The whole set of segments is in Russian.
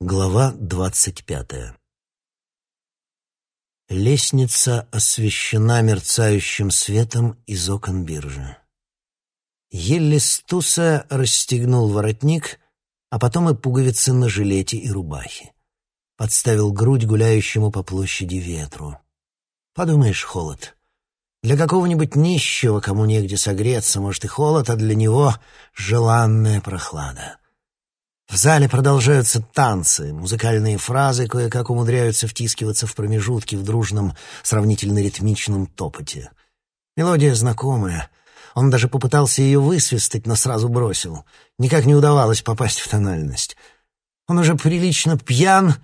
Глава двадцать пятая Лестница освещена мерцающим светом из окон биржи. Еллис Туса расстегнул воротник, а потом и пуговицы на жилете и рубахе. Подставил грудь гуляющему по площади ветру. Подумаешь, холод. Для какого-нибудь нищего, кому негде согреться, может и холод, а для него — желанная прохлада. В зале продолжаются танцы, музыкальные фразы кое-как умудряются втискиваться в промежутки в дружном, сравнительно ритмичном топоте. Мелодия знакомая. Он даже попытался ее высвистать, но сразу бросил. Никак не удавалось попасть в тональность. Он уже прилично пьян,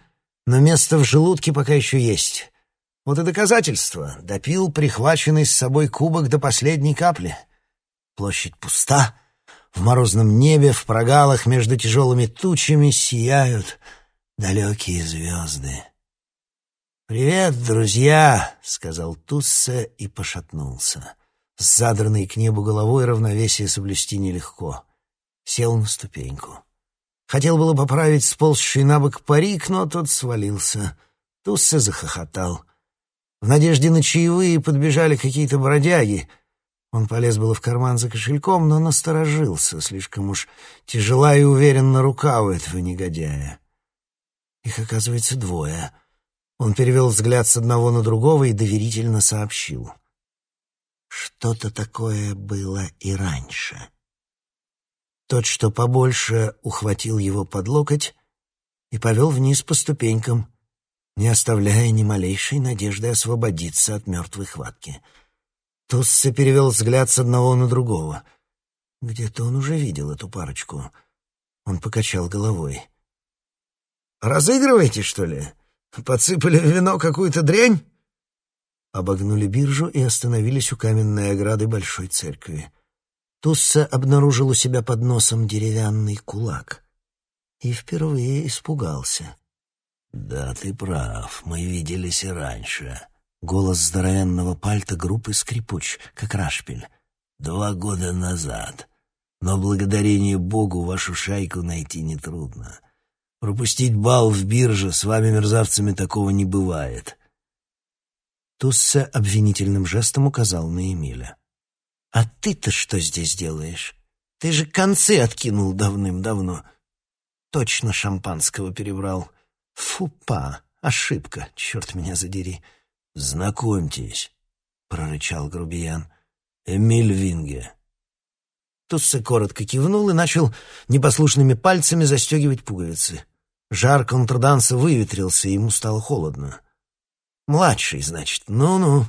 но место в желудке пока еще есть. Вот и доказательство. Допил прихваченный с собой кубок до последней капли. Площадь пуста. В морозном небе, в прогалах между тяжелыми тучами сияют далекие звезды. «Привет, друзья!» — сказал Туссе и пошатнулся. С задранной к небу головой равновесие соблюсти нелегко. Сел на ступеньку. Хотел было поправить сползший на бок парик, но тот свалился. Туссе захохотал. В надежде на чаевые подбежали какие-то бродяги. Он полез было в карман за кошельком, но насторожился. Слишком уж тяжела и уверенно рука у этого негодяя. Их, оказывается, двое. Он перевел взгляд с одного на другого и доверительно сообщил. Что-то такое было и раньше. Тот, что побольше, ухватил его под локоть и повел вниз по ступенькам, не оставляя ни малейшей надежды освободиться от мертвой хватки. Туссе перевел взгляд с одного на другого. Где-то он уже видел эту парочку. Он покачал головой. «Разыгрываете, что ли? Подсыпали в вино какую-то дрянь?» Обогнули биржу и остановились у каменной ограды большой церкви. Тусса обнаружил у себя под носом деревянный кулак и впервые испугался. «Да, ты прав, мы виделись и раньше». Голос здоровенного пальта группы скрипуч, как рашпиль. «Два года назад. Но благодарение Богу вашу шайку найти нетрудно. Пропустить бал в бирже с вами, мерзавцами, такого не бывает». Тусса обвинительным жестом указал на Эмиля. «А ты-то что здесь делаешь? Ты же концы откинул давным-давно. Точно шампанского перебрал». Фупа, ошибка, черт меня задери. Знакомьтесь, прорычал грубиян. Эмиль Винге. Туссе коротко кивнул и начал непослушными пальцами застегивать пуговицы. Жар контрданса выветрился, ему стало холодно. «Младший, значит, ну-ну.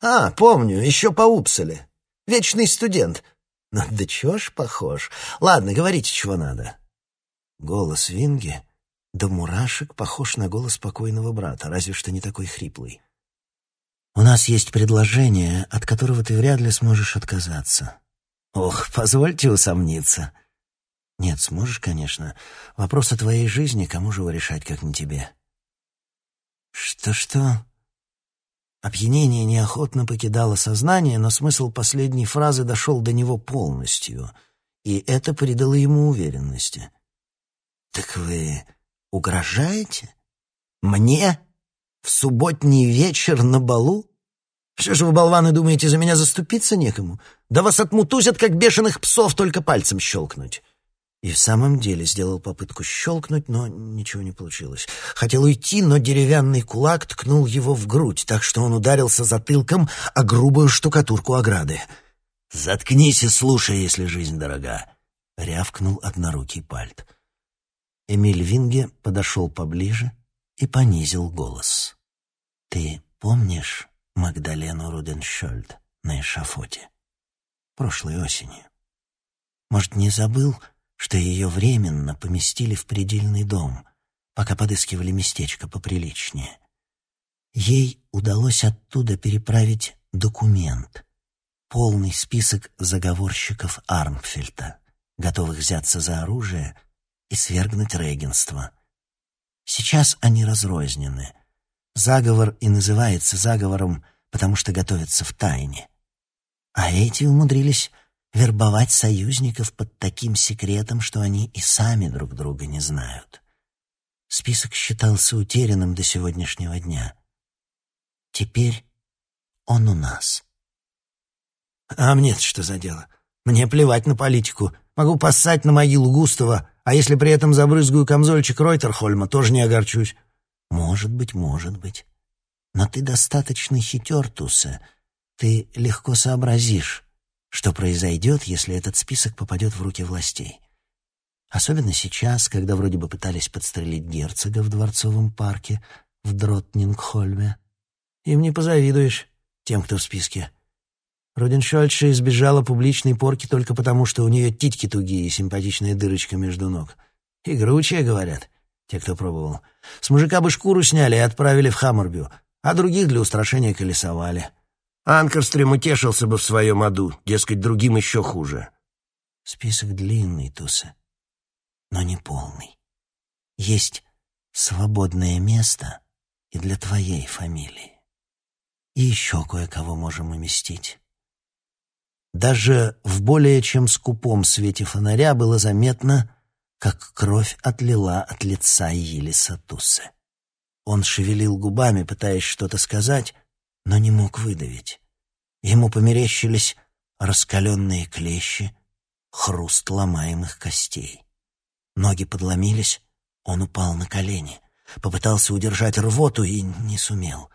А, помню, еще по Упселе. Вечный студент. Ну да чего ж похож. Ладно, говорите, чего надо». Голос Винге до мурашек похож на голос покойного брата, разве что не такой хриплый. «У нас есть предложение, от которого ты вряд ли сможешь отказаться». «Ох, позвольте усомниться». «Нет, сможешь, конечно. Вопрос о твоей жизни кому же его решать, как не тебе?» «Что-что?» Опьянение неохотно покидало сознание, но смысл последней фразы дошел до него полностью, и это придало ему уверенности. «Так вы Угрожаете? Мне? В субботний вечер на балу? Что же вы, болваны, думаете, за меня заступиться некому? Да вас отмутузят, как бешеных псов, только пальцем щелкнуть. И в самом деле сделал попытку щелкнуть, но ничего не получилось. Хотел уйти, но деревянный кулак ткнул его в грудь, так что он ударился затылком о грубую штукатурку ограды. «Заткнись и слушай, если жизнь дорога!» — рявкнул однорукий пальт. Эмиль Винге подошел поближе и понизил голос. «Ты помнишь Магдалену Руденшольд на эшафоте? Прошлой осенью. Может, не забыл, что ее временно поместили в предельный дом, пока подыскивали местечко поприличнее? Ей удалось оттуда переправить документ, полный список заговорщиков Армфельта, готовых взяться за оружие — и свергнуть регенство. Сейчас они разрознены. Заговор и называется заговором, потому что готовится в тайне. А эти умудрились вербовать союзников под таким секретом, что они и сами друг друга не знают. Список считался утерянным до сегодняшнего дня. Теперь он у нас. А мне что за дело? Мне плевать на политику. Могу поссать на могилу Густава, а если при этом забрызгаю камзольчик Ройтерхольма, тоже не огорчусь. Может быть, может быть. Но ты достаточно хитер, Туса. Ты легко сообразишь, что произойдет, если этот список попадет в руки властей. Особенно сейчас, когда вроде бы пытались подстрелить герцога в Дворцовом парке в Дротнингхольме. Им не позавидуешь, тем, кто в списке. Родиншольдша избежала публичной порки только потому, что у нее титьки тугие и симпатичная дырочка между ног. Игручая, говорят, те, кто пробовал. С мужика бы шкуру сняли и отправили в Хаммербю, а других для устрашения колесовали. Анкерстрем утешился бы в своем аду, дескать, другим еще хуже. Список длинный, Туса, но не полный. Есть свободное место и для твоей фамилии. И еще кое-кого можем уместить. Даже в более чем скупом свете фонаря было заметно, как кровь отлила от лица Елиса Тусы. Он шевелил губами, пытаясь что-то сказать, но не мог выдавить. Ему померещились раскаленные клещи, хруст ломаемых костей. Ноги подломились, он упал на колени, попытался удержать рвоту и не сумел.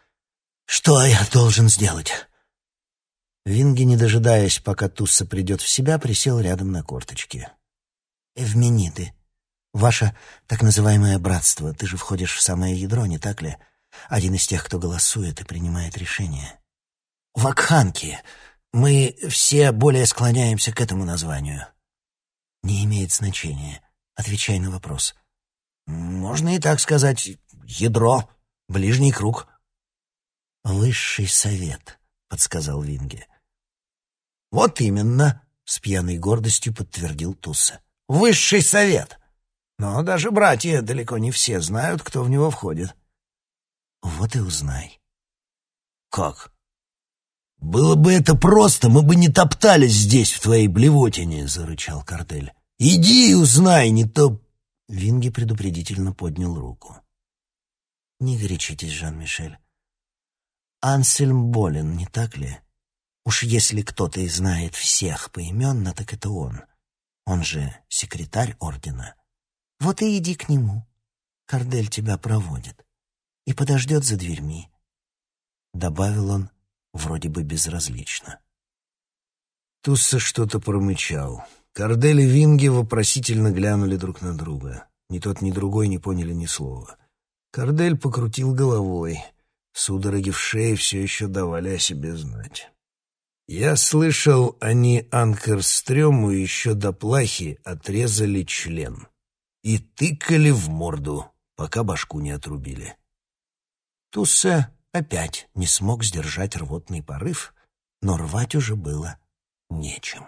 «Что я должен сделать?» Винги, не дожидаясь, пока Тусса придет в себя, присел рядом на корточки. «Эвмениды, ваше так называемое братство, ты же входишь в самое ядро, не так ли? Один из тех, кто голосует и принимает решения. Вакханки. Мы все более склоняемся к этому названию. Не имеет значения. Отвечай на вопрос. Можно и так сказать. Ядро. Ближний круг. Высший совет, подсказал Винге. Вот именно, с пьяной гордостью подтвердил Туса. Высший совет. Но даже братья далеко не все знают, кто в него входит. Вот и узнай. Как? «Было бы это просто, мы бы не топтались здесь, в твоей блевотине», — зарычал Картель. «Иди и узнай, не то...» Винги предупредительно поднял руку. «Не горячитесь, Жан-Мишель. Ансельм болен, не так ли? Уж если кто-то и знает всех поименно, так это он. Он же секретарь ордена. Вот и иди к нему. Кардель тебя проводит и подождет за дверьми. Добавил он вроде бы безразлично. Тусса что-то промычал. Кардель и Винги вопросительно глянули друг на друга. Ни тот, ни другой не поняли ни слова. Кардель покрутил головой. Судороги в шее все еще давали о себе знать. Я слышал, они Анкерстрёму еще до плахи отрезали член и тыкали в морду, пока башку не отрубили. Туссе опять не смог сдержать рвотный порыв, но рвать уже было нечем.